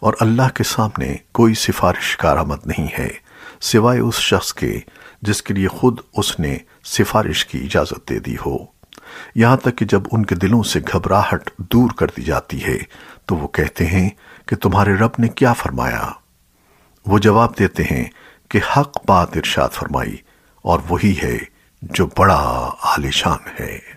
اور اللہ کے سامنے کوئی سفارش کارآمد نہیں ہے، سوائے اس شخص کے، جس کے لیے خود اس نے سفارش کی اجازت دے دی ہو۔ یہاں تک کہ جب ان کے دلوں سے گھبراہٹ دور کر دی جاتی ہے، تو وہ کہتے ہیں کہ تمہارے رب نے کیا فرمایا؟ وہ جواب دیتے ہیں کہ حق بات ارشاد فرمائی، اور وہی ہے جو بڑا عالیشان ہے۔